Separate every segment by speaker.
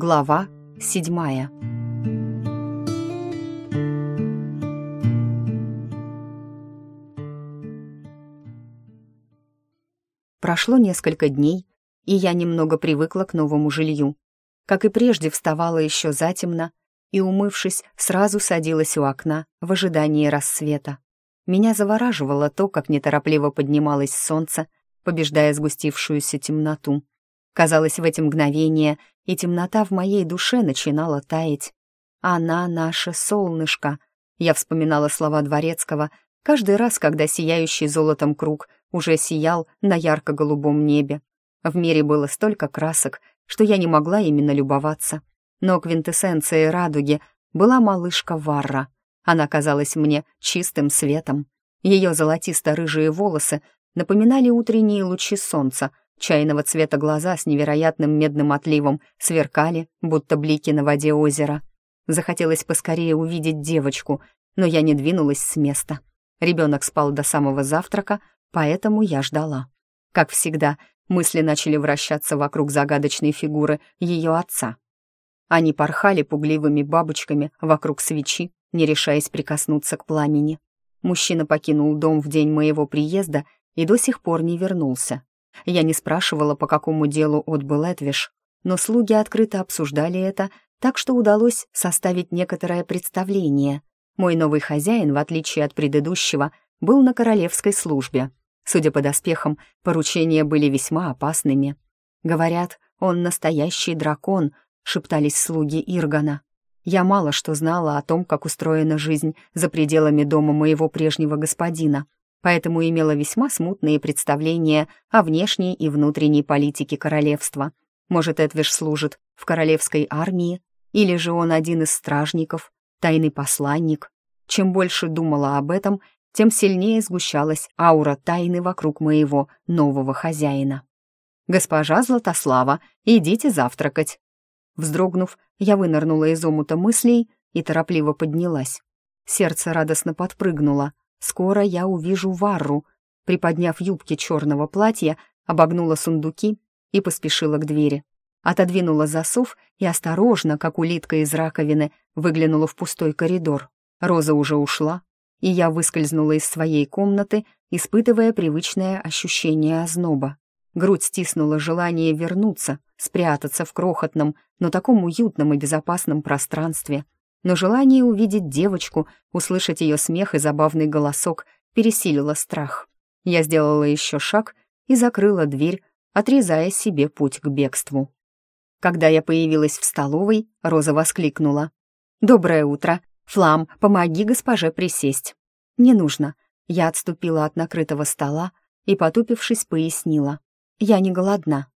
Speaker 1: Глава седьмая. Прошло несколько дней, и я немного привыкла к новому жилью. Как и прежде, вставала еще затемно и, умывшись, сразу садилась у окна в ожидании рассвета. Меня завораживало то, как неторопливо поднималось солнце, побеждая сгустившуюся темноту. Казалось, в эти мгновения и темнота в моей душе начинала таять. «Она наше солнышко», — я вспоминала слова Дворецкого каждый раз, когда сияющий золотом круг уже сиял на ярко-голубом небе. В мире было столько красок, что я не могла именно любоваться. Но квинтэссенцией радуги была малышка Варра. Она казалась мне чистым светом. Ее золотисто-рыжие волосы напоминали утренние лучи солнца, чайного цвета глаза с невероятным медным отливом сверкали, будто блики на воде озера. Захотелось поскорее увидеть девочку, но я не двинулась с места. Ребенок спал до самого завтрака, поэтому я ждала. Как всегда, мысли начали вращаться вокруг загадочной фигуры ее отца. Они порхали пугливыми бабочками вокруг свечи, не решаясь прикоснуться к пламени. Мужчина покинул дом в день моего приезда и до сих пор не вернулся. Я не спрашивала, по какому делу отбыл Эдвиш, но слуги открыто обсуждали это, так что удалось составить некоторое представление. Мой новый хозяин, в отличие от предыдущего, был на королевской службе. Судя по доспехам, поручения были весьма опасными. «Говорят, он настоящий дракон», — шептались слуги Иргана. Я мало что знала о том, как устроена жизнь за пределами дома моего прежнего господина, поэтому имела весьма смутные представления о внешней и внутренней политике королевства. Может, Эдвиш служит в королевской армии, или же он один из стражников, тайный посланник. Чем больше думала об этом, тем сильнее сгущалась аура тайны вокруг моего нового хозяина. «Госпожа Златослава, идите завтракать!» Вздрогнув, я вынырнула из омута мыслей и торопливо поднялась. Сердце радостно подпрыгнуло. Скоро я увижу Варру. Приподняв юбки черного платья, обогнула сундуки и поспешила к двери. Отодвинула засов и осторожно, как улитка из раковины, выглянула в пустой коридор. Роза уже ушла, и я выскользнула из своей комнаты, испытывая привычное ощущение озноба. Грудь стиснула желание вернуться, спрятаться в крохотном, но таком уютном и безопасном пространстве — но желание увидеть девочку, услышать ее смех и забавный голосок пересилило страх. Я сделала еще шаг и закрыла дверь, отрезая себе путь к бегству. Когда я появилась в столовой, Роза воскликнула. «Доброе утро! Флам, помоги госпоже присесть!» «Не нужно!» Я отступила от накрытого стола и, потупившись, пояснила. «Я не голодна».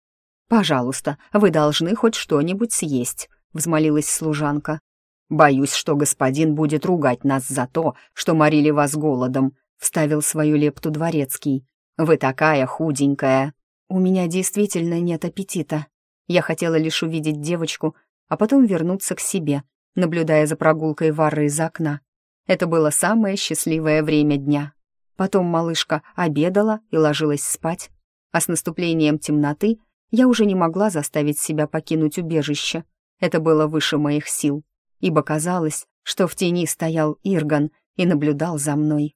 Speaker 1: «Пожалуйста, вы должны хоть что-нибудь съесть», — взмолилась служанка. «Боюсь, что господин будет ругать нас за то, что морили вас голодом», — вставил свою лепту дворецкий. «Вы такая худенькая». «У меня действительно нет аппетита. Я хотела лишь увидеть девочку, а потом вернуться к себе, наблюдая за прогулкой Вары из окна. Это было самое счастливое время дня. Потом малышка обедала и ложилась спать, а с наступлением темноты я уже не могла заставить себя покинуть убежище. Это было выше моих сил ибо казалось, что в тени стоял Ирган и наблюдал за мной.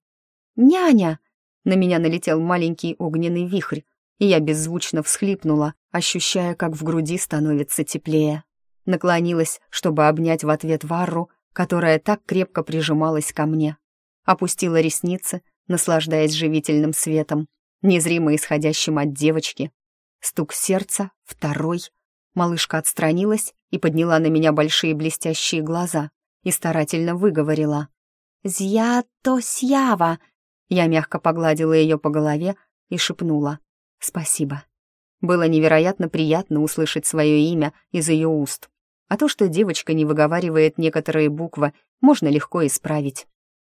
Speaker 1: «Няня!» На меня налетел маленький огненный вихрь, и я беззвучно всхлипнула, ощущая, как в груди становится теплее. Наклонилась, чтобы обнять в ответ Варру, которая так крепко прижималась ко мне. Опустила ресницы, наслаждаясь живительным светом, незримо исходящим от девочки. Стук сердца, второй. Малышка отстранилась и подняла на меня большие блестящие глаза и старательно выговорила. «Зьято-сьява!» Я мягко погладила ее по голове и шепнула. «Спасибо». Было невероятно приятно услышать свое имя из ее уст. А то, что девочка не выговаривает некоторые буквы, можно легко исправить.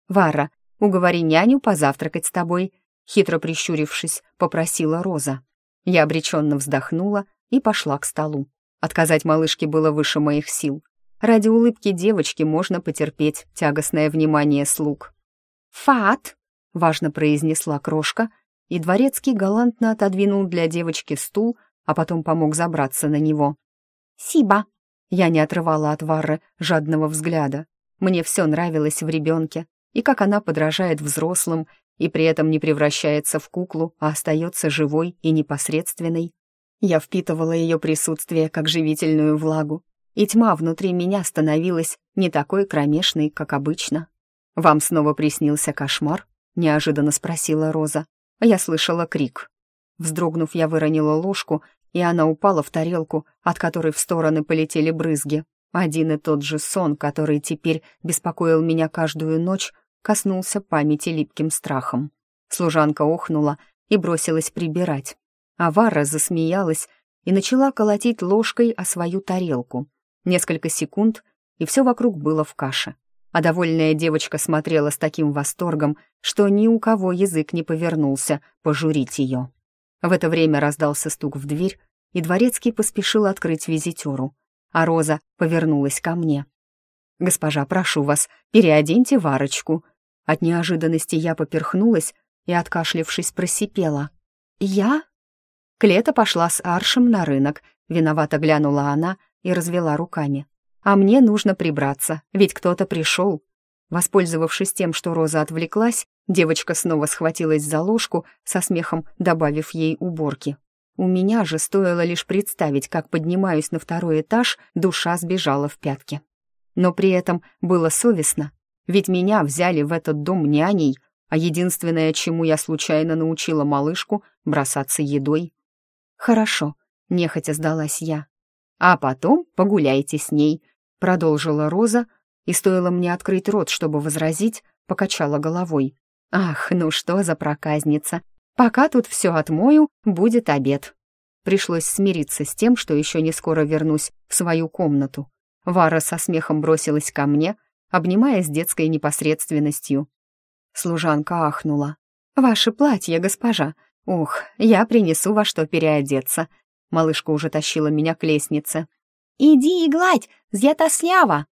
Speaker 1: «Вара, уговори няню позавтракать с тобой», хитро прищурившись, попросила Роза. Я обреченно вздохнула и пошла к столу. Отказать малышке было выше моих сил. Ради улыбки девочки можно потерпеть тягостное внимание слуг. «Фат!» — важно произнесла крошка, и дворецкий галантно отодвинул для девочки стул, а потом помог забраться на него. «Сиба!» Я не отрывала от Варры жадного взгляда. Мне все нравилось в ребенке, и как она подражает взрослым, и при этом не превращается в куклу, а остается живой и непосредственной. Я впитывала ее присутствие как живительную влагу, и тьма внутри меня становилась не такой кромешной, как обычно. «Вам снова приснился кошмар?» — неожиданно спросила Роза. Я слышала крик. Вздрогнув, я выронила ложку, и она упала в тарелку, от которой в стороны полетели брызги. Один и тот же сон, который теперь беспокоил меня каждую ночь, коснулся памяти липким страхом. Служанка охнула и бросилась прибирать. Авара засмеялась и начала колотить ложкой о свою тарелку. Несколько секунд, и все вокруг было в каше. А довольная девочка смотрела с таким восторгом, что ни у кого язык не повернулся пожурить ее. В это время раздался стук в дверь, и дворецкий поспешил открыть визитеру, а Роза повернулась ко мне. «Госпожа, прошу вас, переоденьте Варочку». От неожиданности я поперхнулась и, откашлившись, просипела. «Я?» Клета пошла с Аршем на рынок, виновато глянула она и развела руками. «А мне нужно прибраться, ведь кто-то пришел». Воспользовавшись тем, что Роза отвлеклась, девочка снова схватилась за ложку, со смехом добавив ей уборки. У меня же стоило лишь представить, как поднимаюсь на второй этаж, душа сбежала в пятки. Но при этом было совестно, ведь меня взяли в этот дом няней, а единственное, чему я случайно научила малышку, бросаться едой. «Хорошо», — нехотя сдалась я. «А потом погуляйте с ней», — продолжила Роза, и стоило мне открыть рот, чтобы возразить, покачала головой. «Ах, ну что за проказница! Пока тут все отмою, будет обед». Пришлось смириться с тем, что еще не скоро вернусь в свою комнату. Вара со смехом бросилась ко мне, обнимая с детской непосредственностью. Служанка ахнула. «Ваше платье, госпожа! Ух, я принесу во что переодеться!» Малышка уже тащила меня к лестнице. «Иди и гладь, Зьятослява!»